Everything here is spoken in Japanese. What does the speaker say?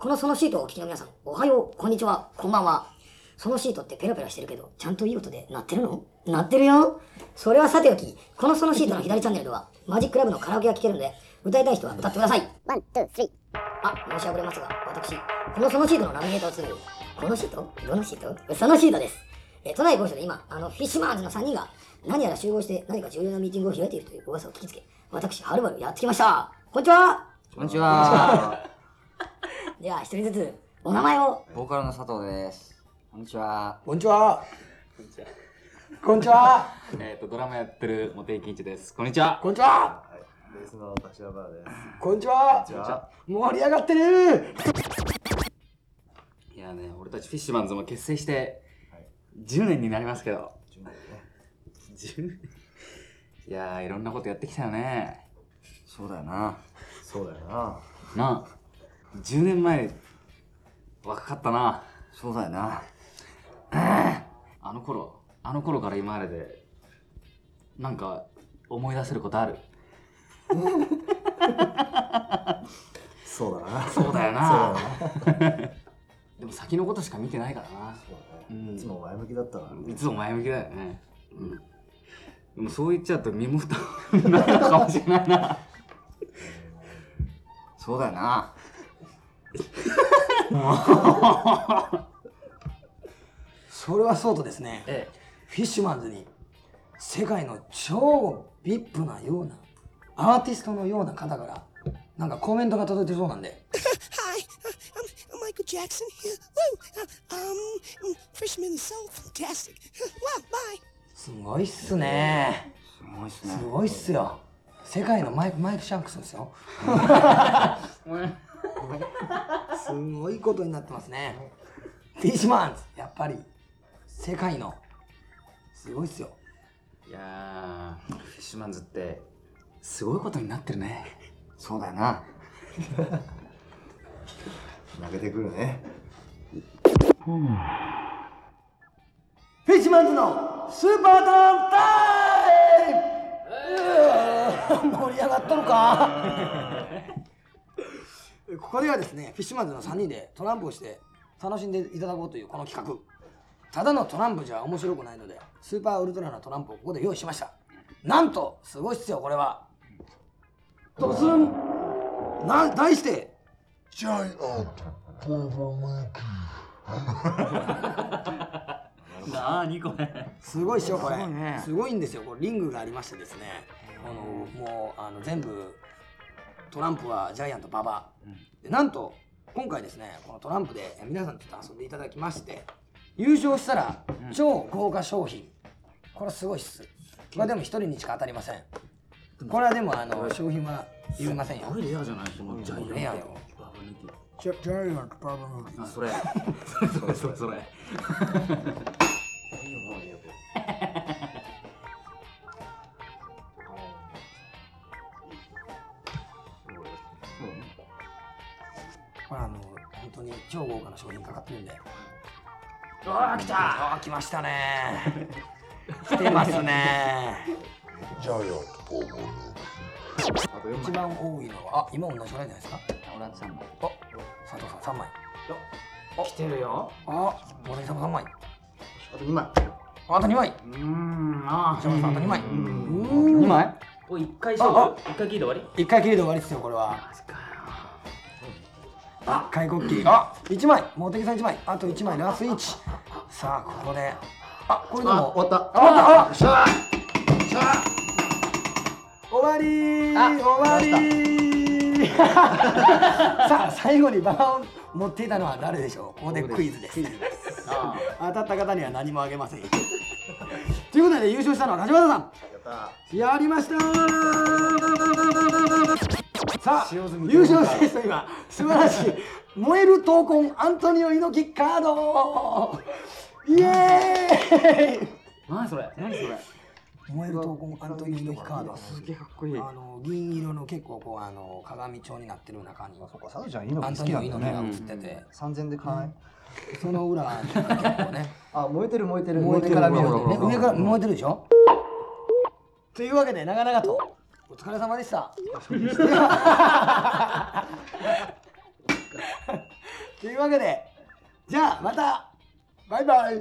このソノシートをお聞きの皆さん、おはよう、こんにちは、こんばんは。ソノシートってペラペラしてるけど、ちゃんといい音で鳴ってるの？鳴ってるよ。それはさておき、このソノシートの左チャンネルでは、 Magic Love のカラオケが聴けるので、歌いたい人は歌ってください。 One, two, three。あ、申し遅れますが、私、このソノシートのナビゲーターを務める、このシート？どのシート？ソノシートです。え、都内某所で今、あの、フィッシュマンズの3人が、何やら集合して何か重要なミーティングを開いているという噂を聞きつけ、私、はるばるやってきました。こんにちはこんにちは。では、一人ずつ、お名前を。ボーカルの佐藤です。こんにちは。こんにちは。こんにちは。えっ、と、ドラマやってる茂木健一です。こんにちは。こんにちは。ベースの柏原です。こんにちは。じゃあ、盛り上がってる。いやね、俺たちフィッシュマンズも結成して10年になりますけど。順番ね。10いやー、いろんなことやってきたよね。そうだよな。そうだよな。なあ、10年前、若かったな。そうだよな。あの頃、あの頃から今までで、なんか思い出せることある？そうだな。そうだよな。そうだよな。でも先のことしか見てないからな。いつも前向きだったな。いつも前向きだよね。うん。でもそう言っちゃうと身も蓋もないのかもしれないな。そうだよな。それはそうとですね。えフィッシュマンズに世界の超ビップなようなアーティストのような方からなんかコメントが届いてそうなんで Hi, I'm, I'm Michael Jackson here. Woo! Um, Fishmans is so fantastic. Wow, bye. すごいっすねすごいっすね。すごいっすよ世界のマイクマイク・シャンクスですよすごいことになってますね。フィッシュマンズやっぱり。世界の。すごいっすよ。いやー、フィッシュマンズって、すごいことになってるね。そうだよな。投げてくるね。フィッシュマンズのスーパートランタイム！うー盛り上がっとるかここではですねフィッシュマンズの3人でトランプをして楽しんでいただこうというこの企画。ただのトランプじゃ面白くないのでスーパーウルトラなトランプをここで用意しました。なんとすごいっすよこれは。ドスンな題してなーにこれ。すごいっしょこれ。すごいね。すごいんですよ。これリングがありましてですね。あのもうあの全部トランプはジャイアント馬場、でなんと今回ですねこのトランプでえ皆さんとちょっと遊んでいただきまして優勝したら超豪華商品。これすごいっす。これでも一人にしか当たりません。これはでもあの商品は言いませんよ。これレアじゃないそのジャイアント。レアよ。ジャジャイアント馬場のあ、それ。それそれそれ。これあの本当に超豪華な商品かかってるんで。あー、来たあー来ましたね。来てますね。あと4一番多いのはあ今同じぐらいじゃないですか？俺は3枚。あ佐藤さん3枚。来てるよ。あ大竹さんも3枚。あと2枚。あと2枚。うーん、あ橋本さんあと2枚。2枚？お、1回勝あ負 ?1 回聞いて終わり？1回きりで終わりですよこれは。マジか。よ。あ開国旗あ。1枚。茂木さん1枚。あと1枚。ラス1さあここで。あこれであ、も終わった。あ終わった。あ。しゃしゃ終わりー。終わりー。さあ最後にバラを持っていたのは誰でしょう？ここでクイズです。あ当たった方には何もあげません。ということで優勝したのは梶原さん。やった。やりましたさあ優勝した人には素晴らしい。燃える闘魂アントニオ猪木カード。イエーイ。何それ？何それ？燃える闘魂アントニオ猪木カード。すげえかっこいい。あの銀色の結構こうあの鏡調になってる中にそっか、サウちゃん猪アント木好きニオなんだよね。猪木が映ってて、3000で買わないその裏に結構ね。あ、燃えてる燃えてる。燃えてから見る上から燃えてるでしょ？というわけで長々とお疲れ様でした。というわけでじゃあまた。バイバイ